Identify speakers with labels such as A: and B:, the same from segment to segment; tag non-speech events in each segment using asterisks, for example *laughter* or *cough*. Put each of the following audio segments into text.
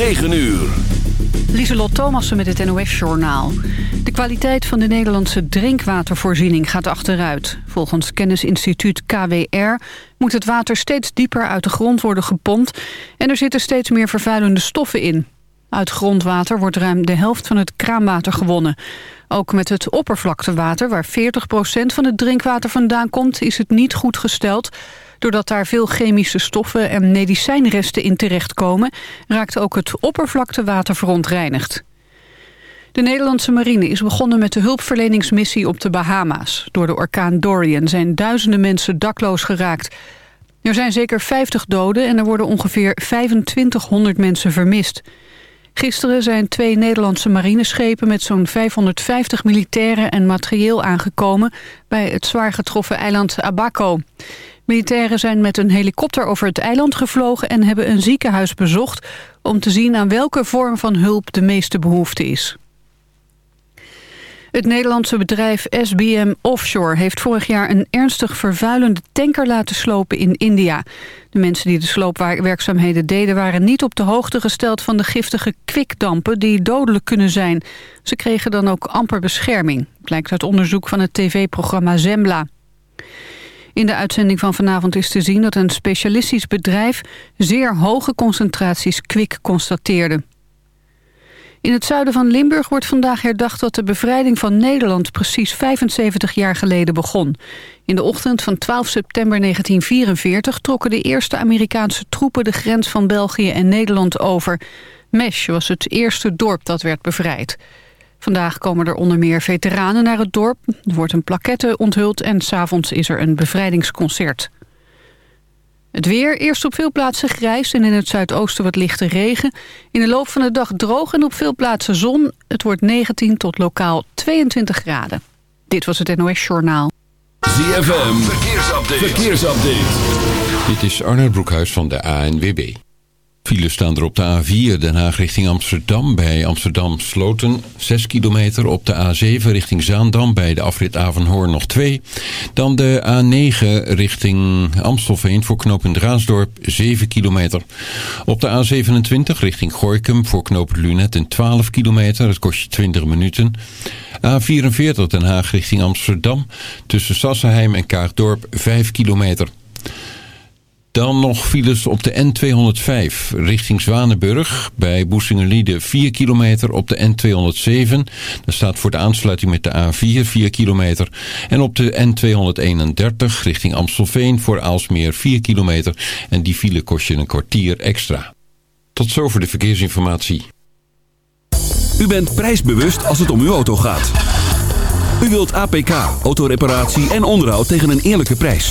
A: 9 uur.
B: Lieselot Thomassen met het NOS-journaal. De kwaliteit van de Nederlandse drinkwatervoorziening gaat achteruit. Volgens kennisinstituut KWR moet het water steeds dieper uit de grond worden gepompt... en er zitten steeds meer vervuilende stoffen in. Uit grondwater wordt ruim de helft van het kraanwater gewonnen. Ook met het oppervlaktewater, waar 40% van het drinkwater vandaan komt... is het niet goed gesteld... Doordat daar veel chemische stoffen en medicijnresten in terechtkomen... raakt ook het oppervlaktewater verontreinigd. De Nederlandse marine is begonnen met de hulpverleningsmissie op de Bahama's. Door de orkaan Dorian zijn duizenden mensen dakloos geraakt. Er zijn zeker 50 doden en er worden ongeveer 2500 mensen vermist. Gisteren zijn twee Nederlandse marineschepen met zo'n 550 militairen en materieel aangekomen bij het zwaar getroffen eiland Abaco. Militairen zijn met een helikopter over het eiland gevlogen en hebben een ziekenhuis bezocht om te zien aan welke vorm van hulp de meeste behoefte is. Het Nederlandse bedrijf SBM Offshore heeft vorig jaar een ernstig vervuilende tanker laten slopen in India. De mensen die de sloopwerkzaamheden deden waren niet op de hoogte gesteld van de giftige kwikdampen die dodelijk kunnen zijn. Ze kregen dan ook amper bescherming, blijkt uit onderzoek van het tv-programma Zembla. In de uitzending van vanavond is te zien dat een specialistisch bedrijf zeer hoge concentraties kwik constateerde. In het zuiden van Limburg wordt vandaag herdacht dat de bevrijding van Nederland precies 75 jaar geleden begon. In de ochtend van 12 september 1944 trokken de eerste Amerikaanse troepen de grens van België en Nederland over. Mesh was het eerste dorp dat werd bevrijd. Vandaag komen er onder meer veteranen naar het dorp. Er wordt een plaquette onthuld en s'avonds is er een bevrijdingsconcert. Het weer, eerst op veel plaatsen grijs en in het zuidoosten wat lichte regen. In de loop van de dag droog en op veel plaatsen zon. Het wordt 19 tot lokaal 22 graden. Dit was het NOS Journaal.
A: ZFM, verkeersupdate. verkeersupdate.
C: Dit is Arnold Broekhuis van de ANWB. Files staan er op de A4 Den Haag richting Amsterdam bij Amsterdam Sloten 6 kilometer. Op de A7 richting Zaandam bij de afrit Avenhoorn nog 2. Dan de A9 richting Amstelveen voor knooppunt Raasdorp 7 kilometer. Op de A27 richting Gorkum voor knooppunt Lunet 12 kilometer. Dat kost je 20 minuten. A44 Den Haag richting Amsterdam tussen Sassenheim en Kaagdorp 5 kilometer. Dan nog files op de N205 richting Zwanenburg. Bij Boesingerliede 4 kilometer op de N207. Dat staat voor de aansluiting met de A4 4 kilometer. En op de N231 richting Amstelveen voor Aalsmeer 4 kilometer. En die file kost je een kwartier extra. Tot zover de verkeersinformatie.
A: U bent prijsbewust als het om uw auto gaat. U wilt APK, autoreparatie en onderhoud tegen een eerlijke prijs.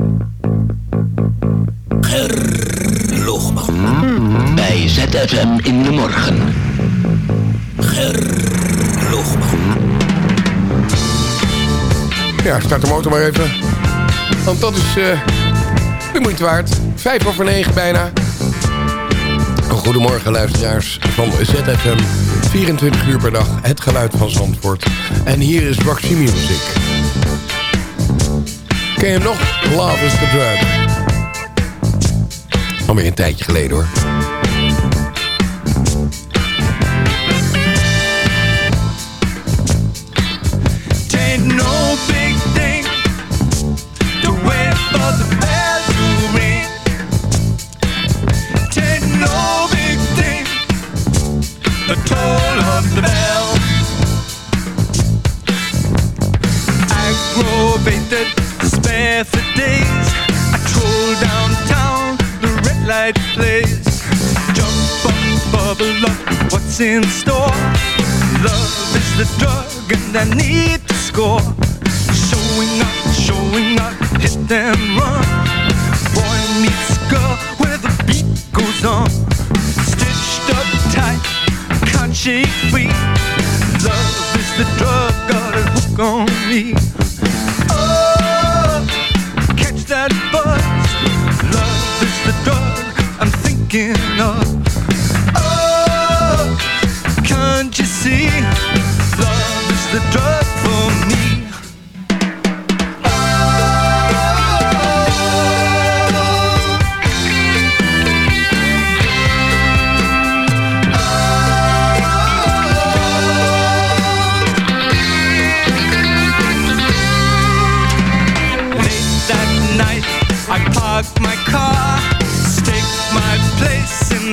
D: Gerloogman. Bij ZFM in de morgen. Gerloogman.
E: Ja, start de motor maar even. Want dat is uh, de moeite waard. Vijf over negen bijna. Goedemorgen luisteraars van ZFM. 24 uur per dag, het geluid van Zandvoort. En hier is Roxy Music. Ken je hem nog? Love is the drug. Alweer een tijdje geleden hoor.
F: In store. Love is the drug, and I need to score. Showing up, showing up, hit and run. Boy meets girl where the beat goes on. Stitched up tight, can't shake free.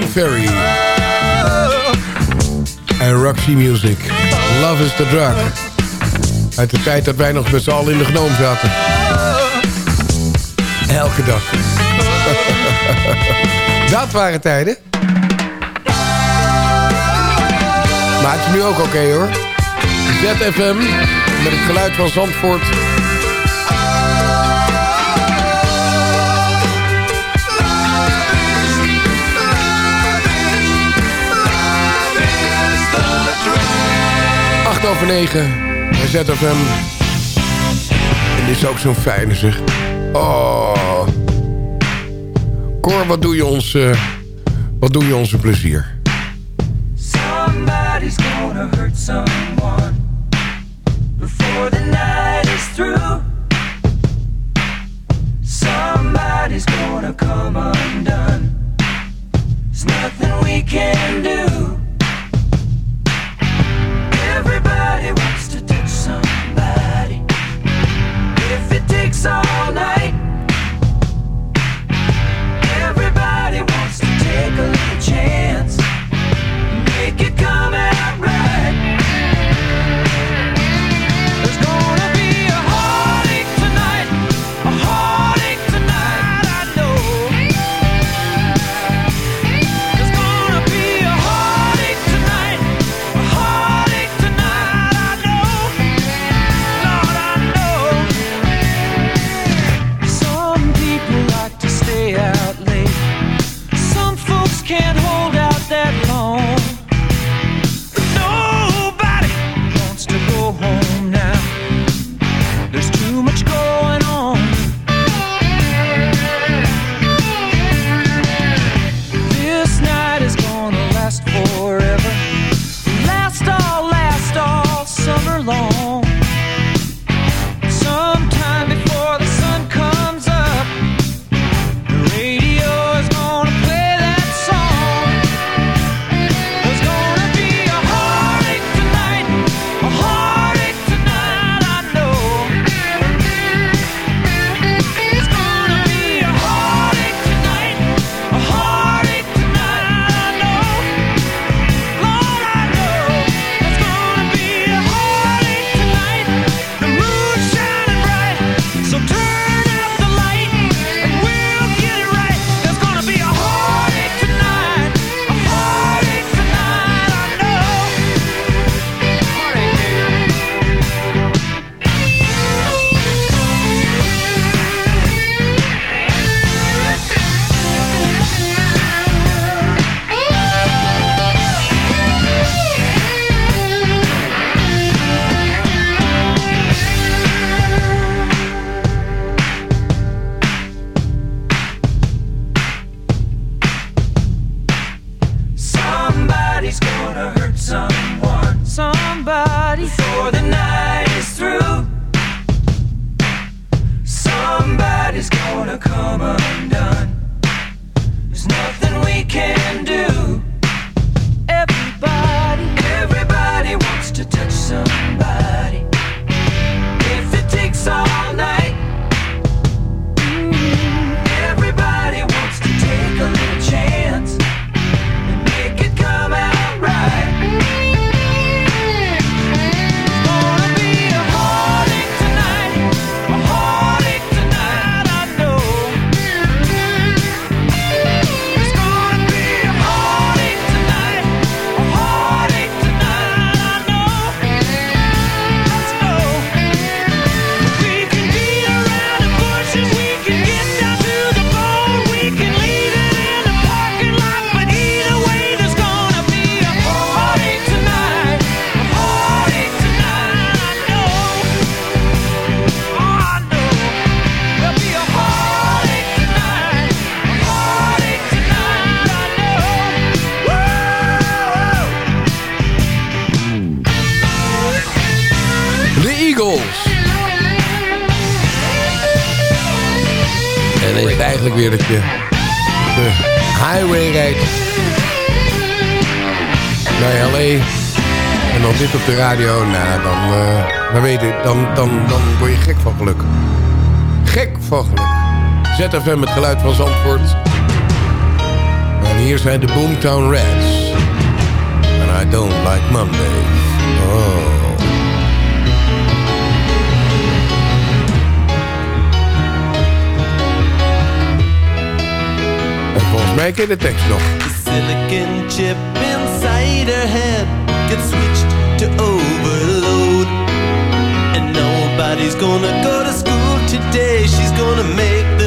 F: Ferry. En Roxy Music. Love is the drug. Uit de tijd dat wij nog met z'n allen in de genoom zaten. Elke dag. *laughs* dat waren tijden. Maar het is nu ook oké hoor. ZFM met het geluid van Zandvoort 8 over 9 bij ZFM. En dit is ook zo'n fijne zeg. Oh. Cor, wat doe je ons, uh, wat doe je ons een plezier? Somebody's gonna hurt someone
E: Boomtown Rats. And I don't like Mondays. Oh. Mij ken de tekst nog.
G: The silicon chip inside her head gets switched to overload. And nobody's gonna go to school today. She's gonna make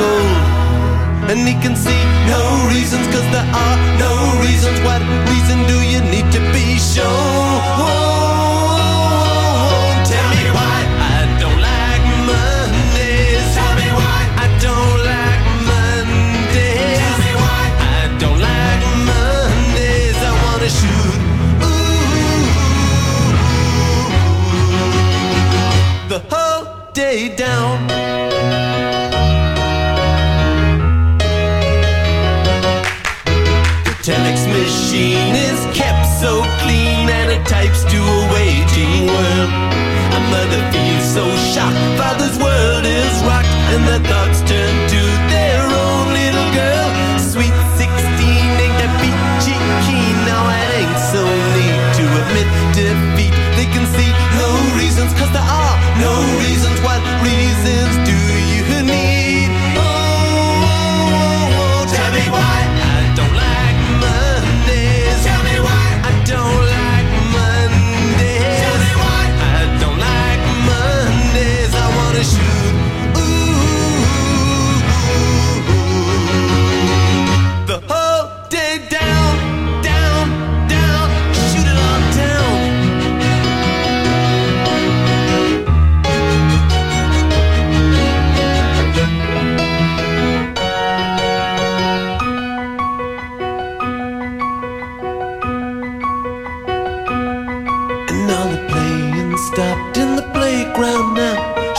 G: gold. And he can see no reasons, cause there are no reasons. What reason do you need to be shown? Whoa. day down. in the thoughts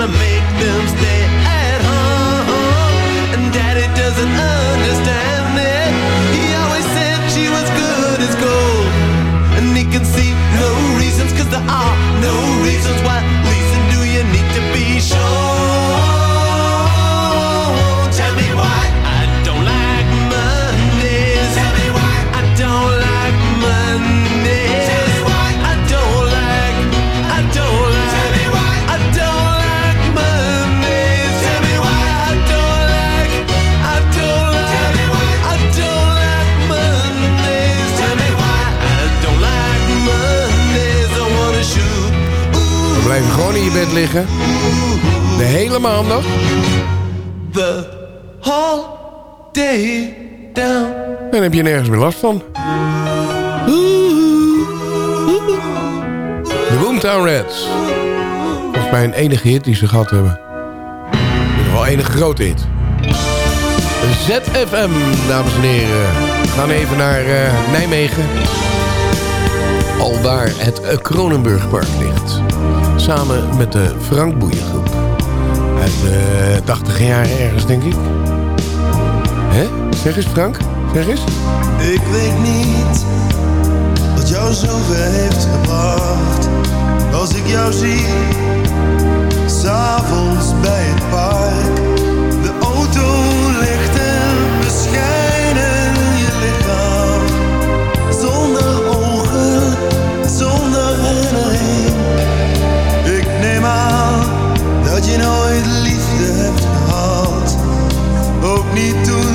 G: gonna make them stay at home. And daddy doesn't understand it. He always said she was good as gold. And he can see no reasons, cause there are no reasons. What
E: bed liggen. De hele maandag.
G: The whole day down.
E: Dan heb je nergens meer last van. De Boomtown Reds. Volgens mij een enige hit die ze gehad hebben. Geval enige grote hit. ZFM, dames en heren. We gaan even naar uh, Nijmegen. Al daar het Kronenburgpark ligt. Samen met de Frank Boeiengroep. Uit de uh, 80 jaren ergens, denk ik. Hè? Zeg eens, Frank. Zeg eens.
H: Ik weet niet wat jou zover heeft gebracht. Als ik jou zie, s'avonds bij het park. espíritu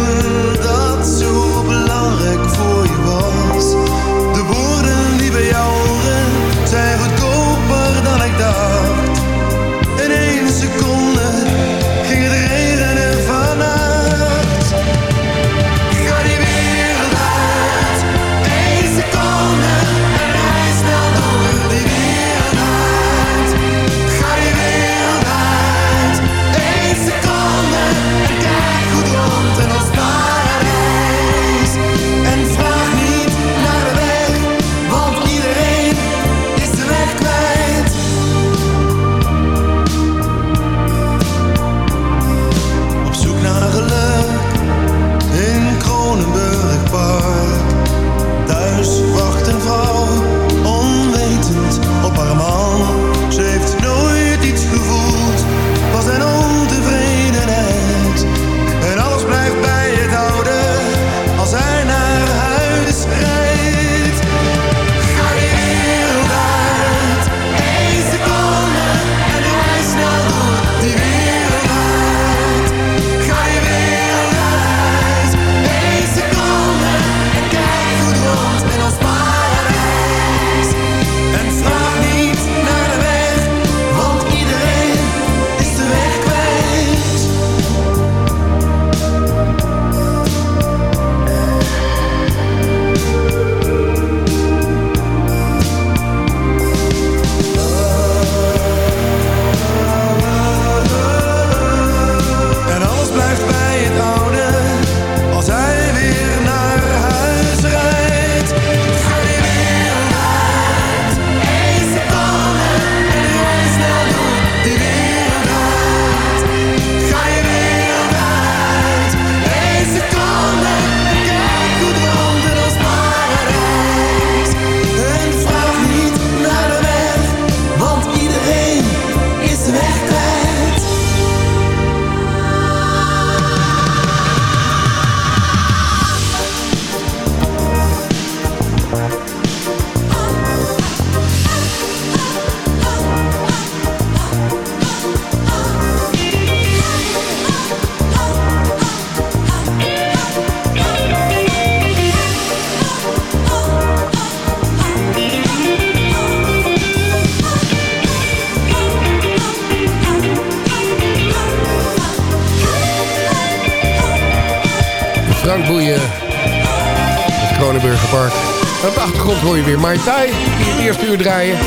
H: weer
E: Mai Tai. Die het uur draaien.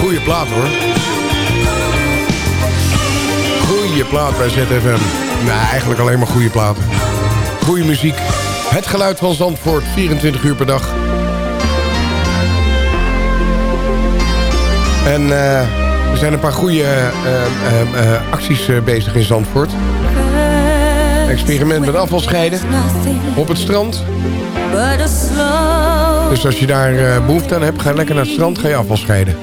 E: Goeie plaat hoor. Goeie plaat bij ZFM. Nou, eigenlijk alleen maar goede platen. Goeie muziek. Het geluid van Zandvoort. 24 uur per dag. En eh, er zijn een paar goede eh, eh, acties bezig in Zandvoort. Experiment met afvalscheiden op het strand. Dus als je daar eh, behoefte aan hebt, ga lekker naar het strand, ga je afval scheiden.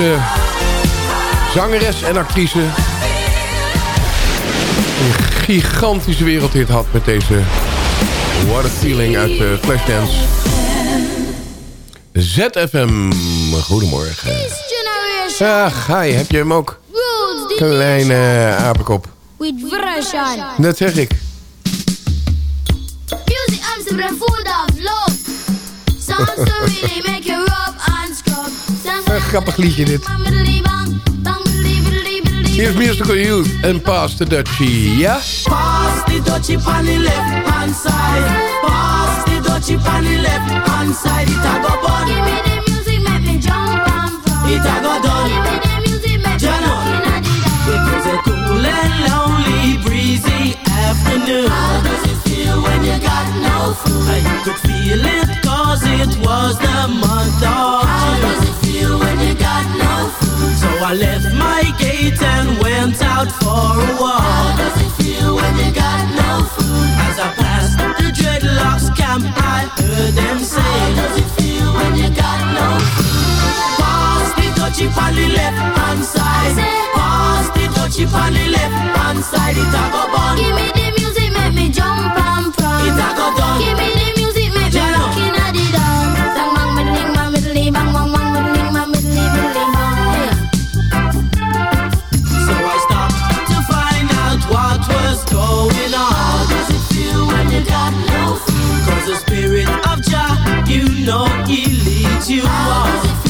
E: Amerikaanse zangeres en actrice. Een gigantische wereldhit had met deze What a Feeling uit uh, Flashdance. ZFM, goedemorgen. Ach, hi, heb je hem ook? Kleine apenkop. Dat zeg ik.
I: Music Amsterdam full of love. Sounds to really make you.
E: Een grappig liedje dit. Here's Musical Youth and Pass the Dutchie, ja?
J: Pass the Dutchie on the left hand side. Pass the Dutchie on the left hand side. It a go bun.
I: Give me the music, make me jump and.
J: It a go done.
I: Give me the music, make me
J: Jano.
I: rock in
J: It was a cool and lonely, breezy afternoon.
I: How does it feel when you got no food?
J: I could feel it cause it was the month of
I: How
J: June.
I: does it feel when you got no food?
J: So I left my gate and went out for a walk.
I: How does it feel when you got no food?
J: As I passed the dreadlocks camp, I heard them say.
I: How does it feel when you got no food?
J: Touchy on the left hand side. Pass the touchy on the left hand side. It a go bun.
I: Give me the music, make me jump and prance.
J: It a go done.
I: Give me the music, make me rock in a the dance. Bang bang middling, bang middling, bang bang bang middling, bang middling, middling, bang.
J: So I stopped to find out what was going on.
I: How does it feel when you got no food?
J: Cause the spirit of Jah, you know he leads you
I: How
J: on.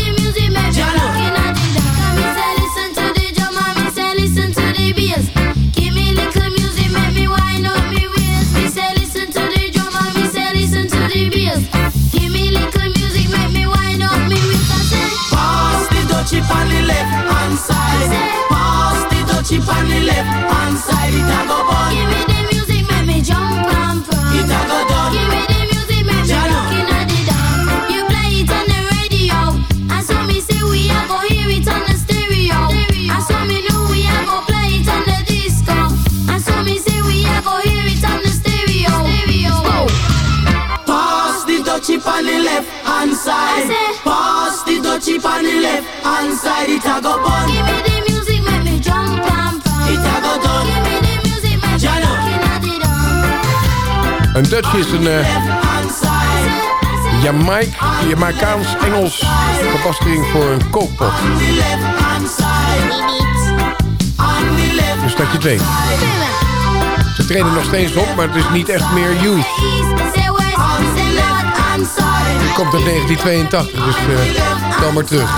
J: side. Pass the touchy on the left hand side. It a go bun.
I: Give me the music, make me jump and prance.
J: It a go done.
I: Give me the music, make me
J: Jano.
I: rock in a the dance.
E: Een Dutch is een uh. Jamaic, Jamaicaans-Engels verbastering voor een kookpot. Dus dat je het weet. Ze treden nog steeds op, maar het is niet echt meer youth. Komt uit 1982, dus uh, dan maar terug.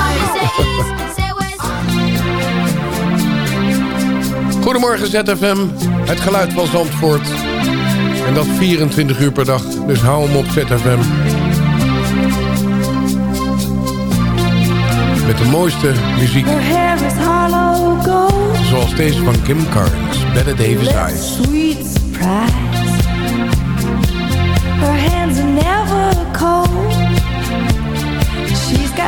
E: Goedemorgen ZFM, het geluid van Zandvoort. En dat 24 uur per dag, dus hou hem op ZFM. Met de mooiste muziek, zoals deze van Kim Carnes, Bette Davis Eyes.
K: Sweet surprise. Her hands are never cold.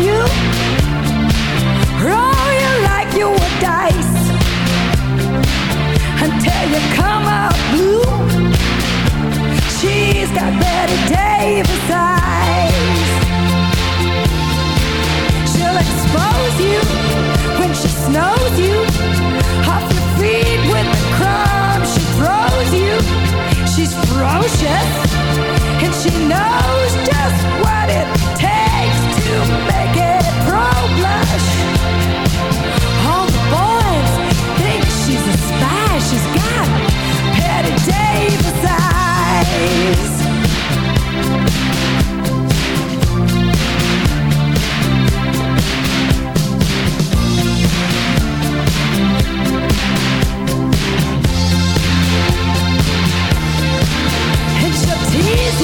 K: you. Roll you like you were dice until you come out blue. She's got Betty Davis eyes. She'll expose you when she snows you off your feet with the crumbs she throws you. She's ferocious and she knows just what it eyes. And she'll tease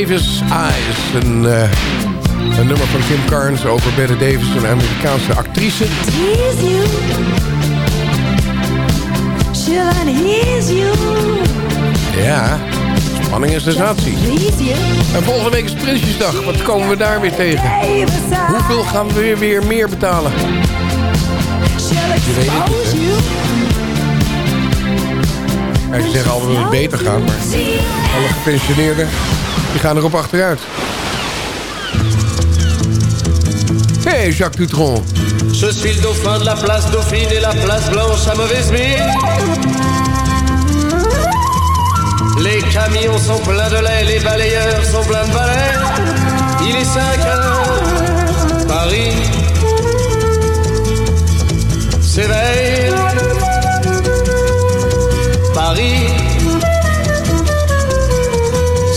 K: Davis Eyes.
E: Een, eh, een nummer van Kim Carnes over Bette Davis, een Amerikaanse actrice.
K: tease you. She'll unease you.
E: Ja, spanning en sensatie. En volgende week is Prinsjesdag. Wat komen we daar weer tegen? Hoeveel gaan we weer, weer meer betalen? Je weet het niet, hè? Ja, ze zeggen altijd dat het beter gaat, maar alle gepensioneerden die gaan erop achteruit. Hé, Jacques Dutronc.
L: Je suis le dauphin de la place Dauphine et la place Blanche à mauvaise mine. Les camions sont pleins de lait, les balayeurs sont pleins de balais. Il est 5 heures, Paris s'éveille. Paris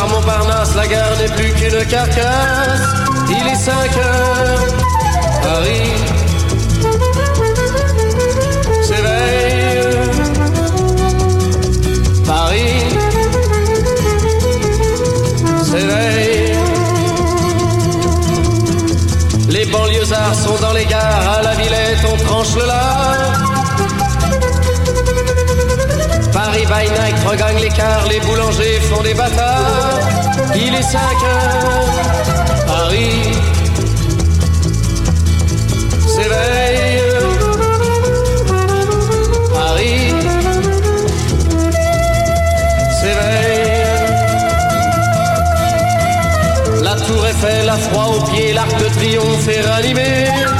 L: Boulevard Montparnasse, la gare n'est plus qu'une carcasse. Il est 5 heures, Paris by night regagne l'écart, les boulangers font des bâtards. Il est 5 heures, Paris s'éveille. Paris s'éveille. La tour Eiffel a froid aux pieds, l'arc de triomphe est ranimé.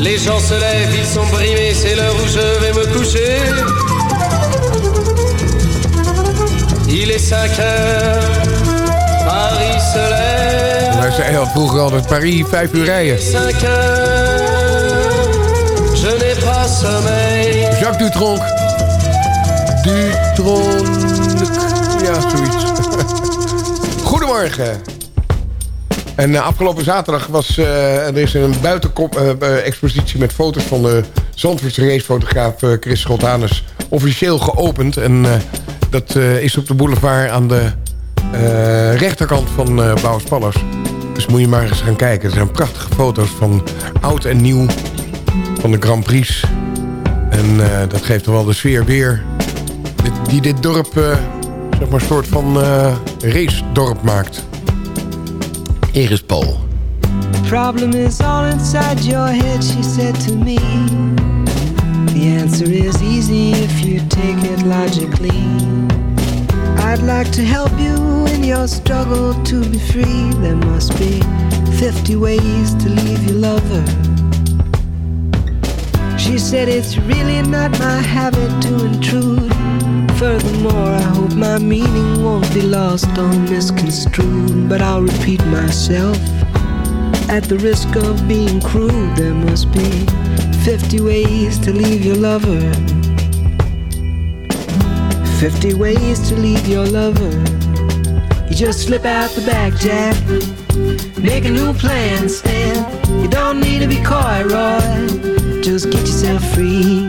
L: Les gens se lèvent, ils sont brimés, c'est l'heure où je vais me coucher. Il est 5 heures, Paris se lève.
E: Wij zeiden al vroeger altijd Paris 5 uur rijden.
L: 5 heures, je n'ai pas sommeil.
E: Jacques Dutronc. Dutronc. *laughs* Ja, zoiets. *laughs* Goedemorgen. En eh, afgelopen zaterdag was eh, er is een buitenexpositie met foto's van de Zandvoortse racefotograaf eh, Chris Scholtanus officieel geopend. En eh, dat eh, is op de boulevard aan de eh, rechterkant van uh. Dus moet je maar eens gaan kijken. Er zijn prachtige foto's van oud en nieuw van de Grand Prix. En eh, dat geeft wel de sfeer weer die dit dorp eh, zeg maar een soort van eh race-dorp maakt. Hier is Paul.
M: problem is all inside your head, she said to me. The answer is easy if you take it logically. I'd like to help you in your struggle to be free. There must be 50 ways to leave your lover. She said it's really not my habit to intrude. Furthermore, I hope my meaning won't be lost or misconstrued. But I'll repeat myself. At the risk of being crude, there must be 50 ways to leave your lover. 50 ways to leave your lover. You just slip out the back, Jack. Make a new plan, Stan. You don't need to be coy, Roy. Just get yourself free.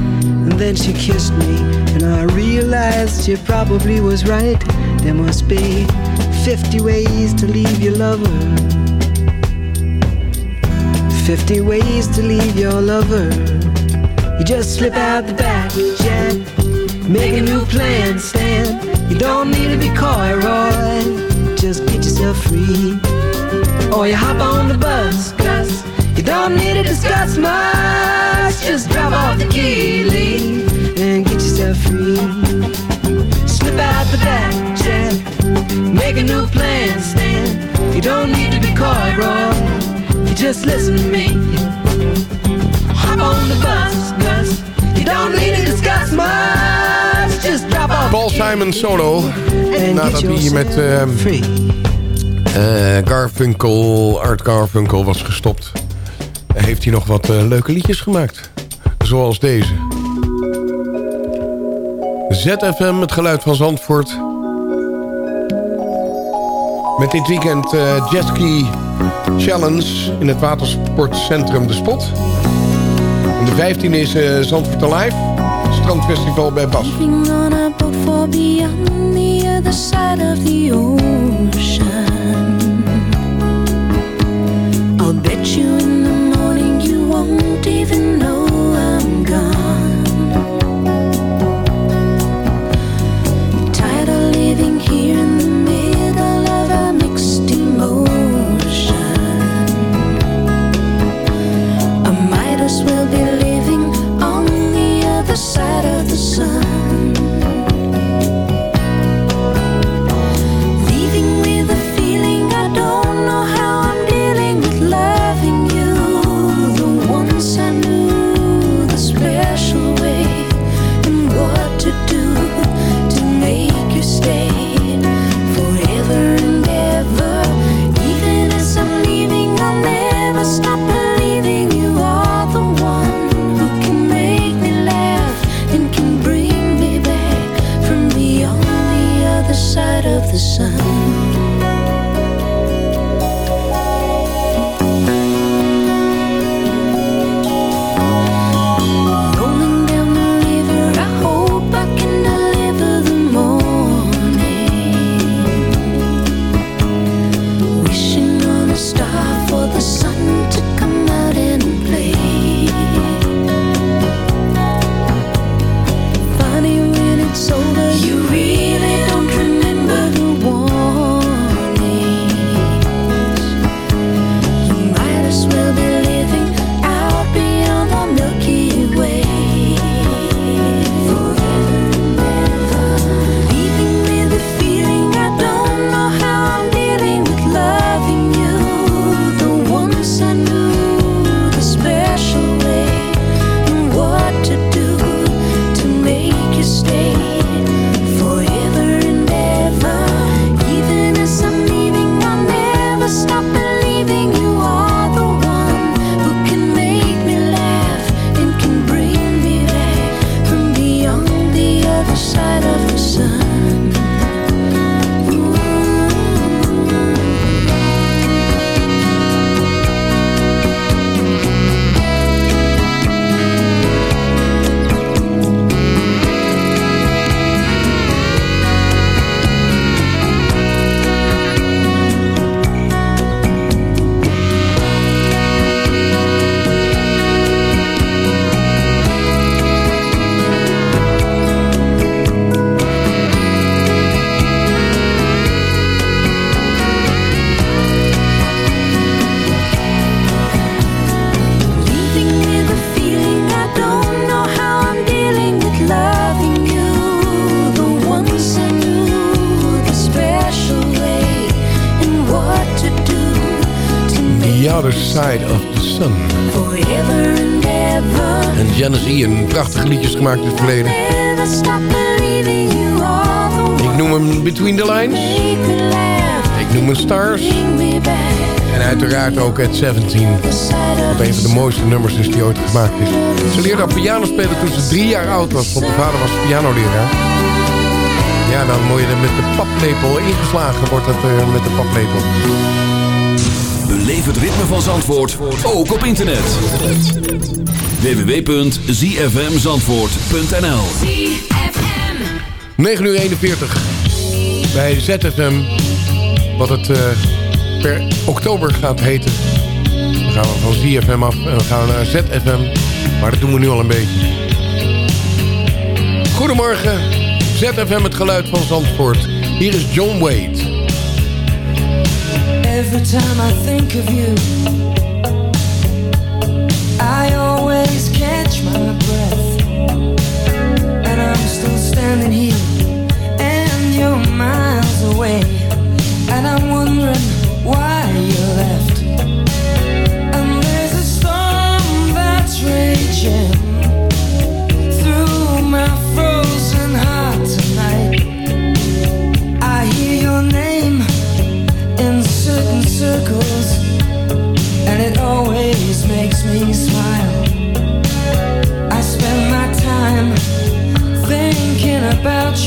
M: And then she kissed me, and I realized she probably was right. There must be 50 ways to leave your lover. 50 ways to leave your lover. You just slip out the back. Make a new plan, Stan. You don't need to be coy, Roy. Just get yourself free. Or you hop on the bus. You don't need to discuss much. Just drop off the key, Lee, and get yourself free. Slip out the back, Jack. Make a new plan, Stan. You don't need to be coy, Roy. You just listen to me. Hop on the bus, Gus. You don't need to discuss much. Just drop off
E: Paul Simon solo. Nadat hij met ehm, eh, Garfunkel, Art Garfunkel was gestopt... heeft hij nog wat eh, leuke liedjes gemaakt. Zoals deze. ZFM, het geluid van Zandvoort. Met dit weekend eh Jetski Challenge in het watersportcentrum De Spot. De 15e is eh, Zandvoort Alive. Strandfestival bij Bas.
N: The of the ocean. Bet you
E: 17. Wat een van de mooiste nummers is die ooit gemaakt is. Ze leerde piano spelen toen ze drie jaar oud was. Want de vader was pianoleraar. Ja, dan word je er met de paplepel ingeslagen. Wordt het eh, met de paplepel.
A: Beleef het ritme van Zandvoort, ook op internet. www.zfmzandvoort.nl
E: 9 uur 41 bij ZFM. Wat het eh, per oktober gaat heten. Dan gaan we van ZFM af en dan gaan we naar ZFM. Maar dat doen we nu al een beetje. Goedemorgen. ZFM het geluid van Zandvoort. Hier is John Wade.
K: Every time I think of you, I always catch my breath. And I'm still standing here, and you're miles away.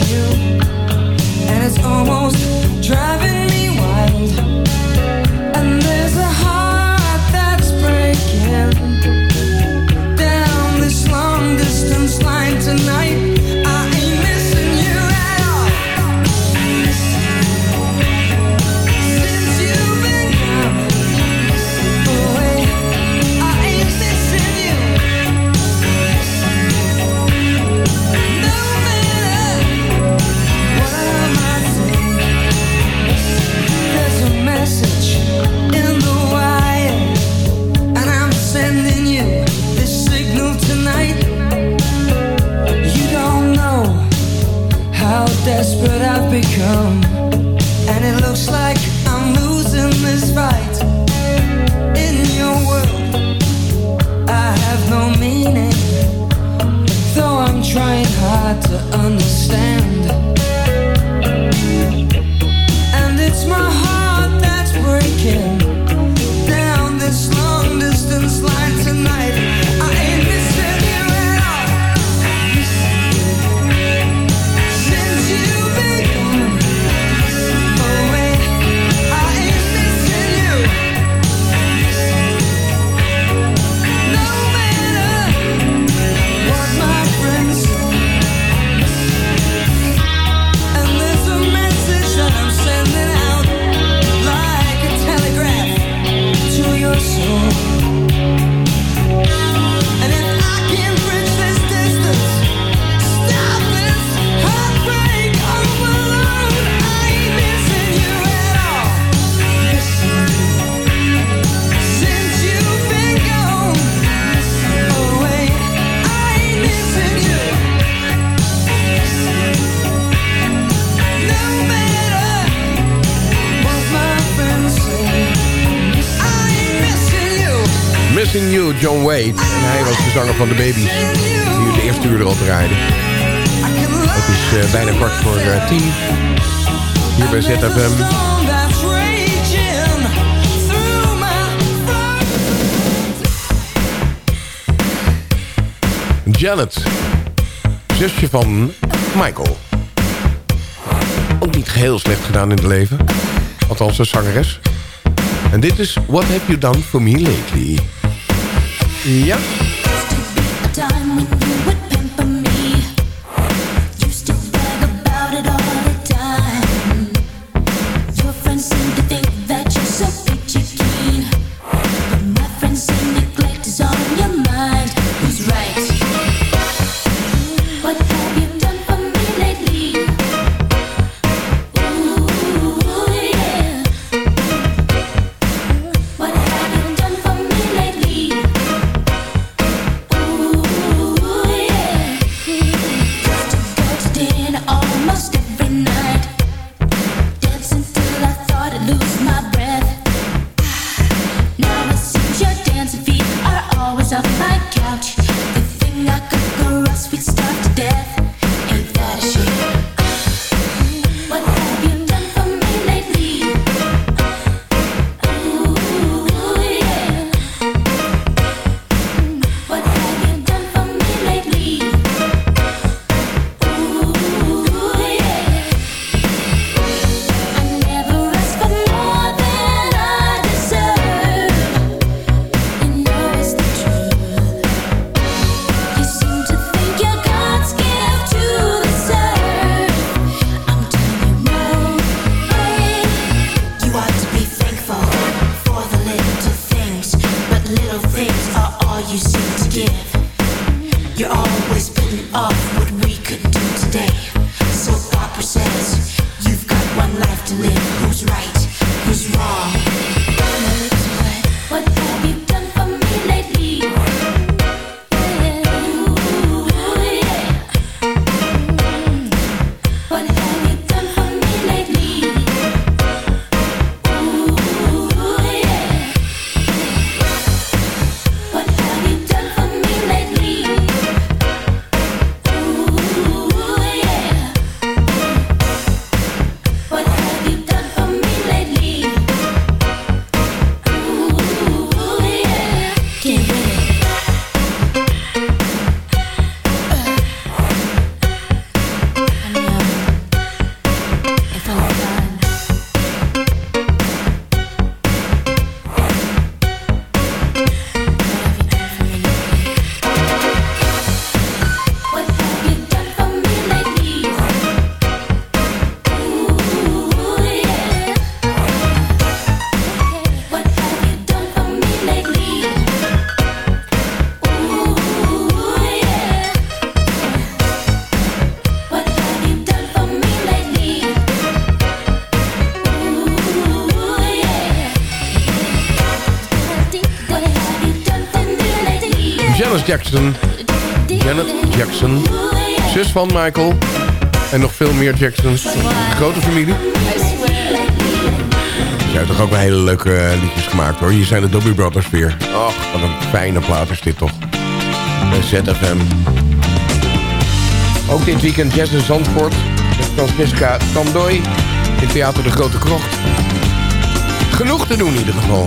K: You, become. And it looks like I'm losing this fight. In your world, I have no meaning. Though I'm trying hard to understand.
E: John Wade. En hij was de zanger van de Babies. Die de eerste uur erop draaide. Het is eh, bijna kwart voor eh, tien. Hier bij ZFM. Janet. Zusje van Michael. Ook niet geheel slecht gedaan in het leven. Althans, een zangeres. En dit is What Have You Done For Me Lately. Ja.
O: Jackson. Janet Jackson. Zus van Michael. En nog veel meer Jacksons. Grote familie. Ze hebben toch ook wel hele leuke eh, liedjes gemaakt hoor. Hier zijn de Dobby Brothers weer. Ach, wat een fijne plaat is dit toch. ZFM. Ook dit weekend Jazz in Zandvoort. Met Francesca Tandooi. In Theater De Grote Krocht. Genoeg te doen in ieder geval.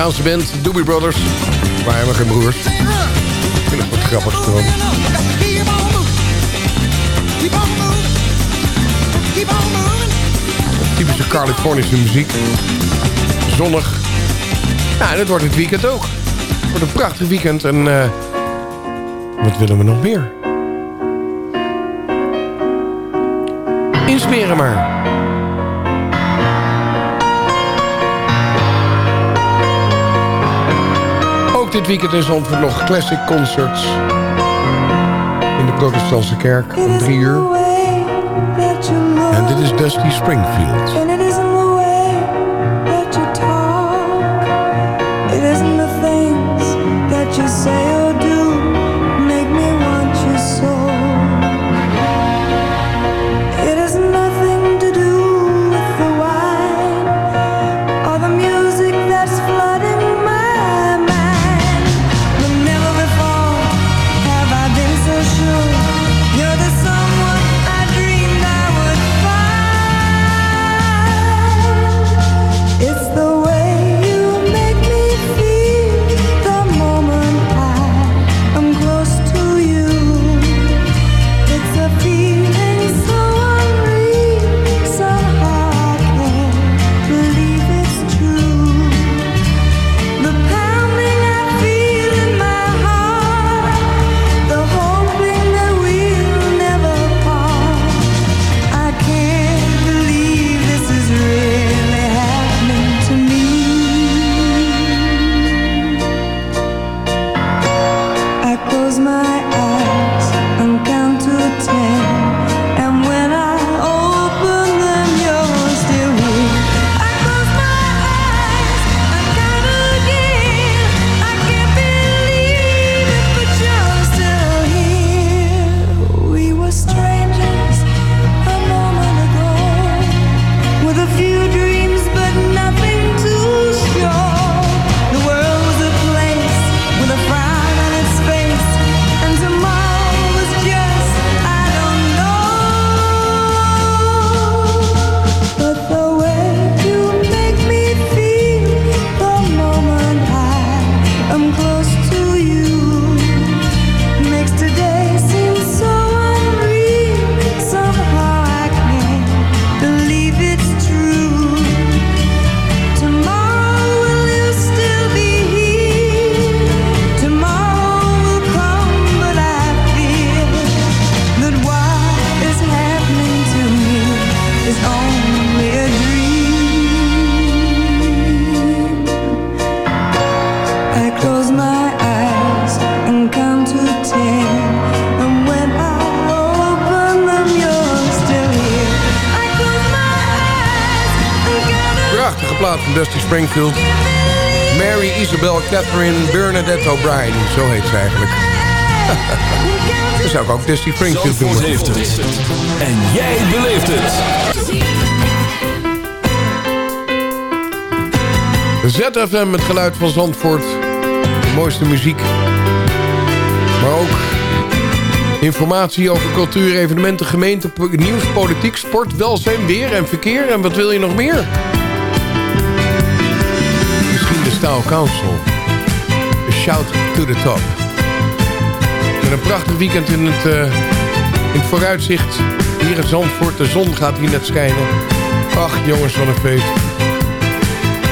O: Amerikaanse band, Doobie Brothers. Waren we geen broers. Ik vind het wat grappig gewoon. Typische Californische muziek. Zonnig. Nou, en het wordt het weekend ook. Het wordt een prachtig weekend en... Eh,
K: wat willen we nog meer? In maar. dit weekend in Zandvoort nog classic concerts. In de protestantse kerk om drie uur. En dit is Dusty Springfield. plaat van Dusty Springfield. Mary Isabel Catherine Bernadette O'Brien. Zo heet ze eigenlijk. *laughs* Dat zou ik ook Dusty Springfield doen.
A: Zandvoort heeft het. En jij beleeft het.
K: ZFM, het geluid van Zandvoort. De mooiste muziek. Maar ook informatie over cultuur, evenementen, gemeente, nieuws, politiek, sport, welzijn, weer en verkeer. En wat wil je nog meer? Style Council. A shout to the top. Met een prachtig weekend in het, eh, in het vooruitzicht. Hier in Zandvoort, de zon gaat hier net schijnen. Ach jongens, van een feest.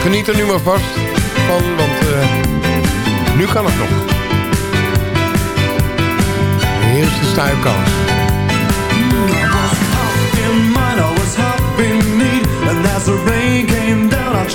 K: Geniet er nu maar vast van, want eh, nu kan het nog. Hier is de
H: in Council. And as the rain came down, I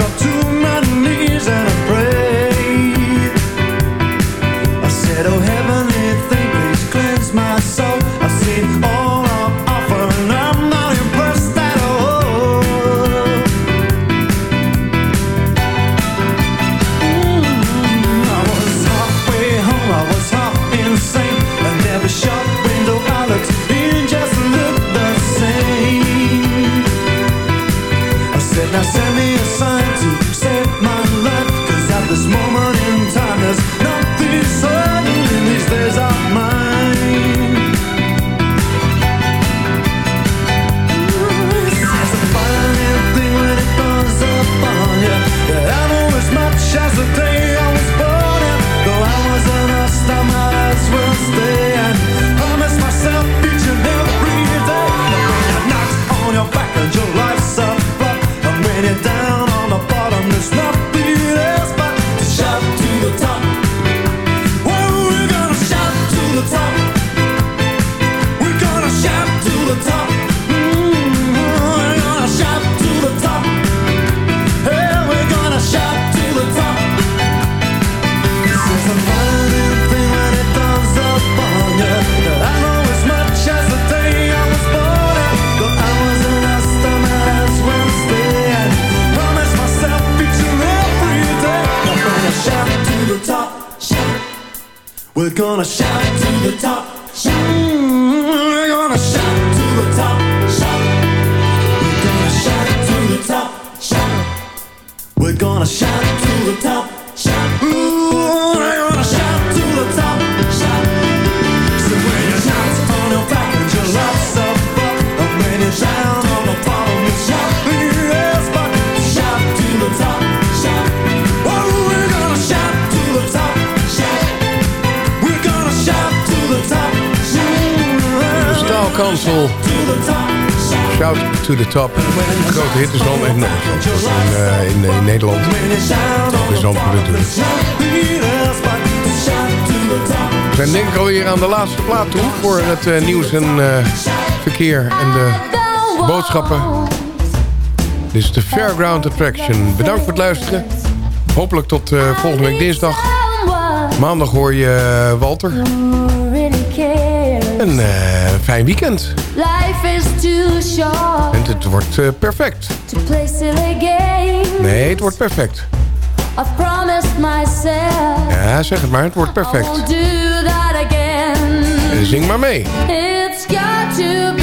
E: het eh, nieuws en eh, verkeer en de boodschappen. Dit is de Fairground Attraction. Bedankt voor het luisteren. Hopelijk tot eh, volgende week dinsdag. Maandag hoor je Walter. Een fijn weekend. En het wordt perfect. Nee, het wordt perfect. Ja, zeg het maar, het wordt perfect.
P: Do that again
E: zing maar mee.
P: It's got to be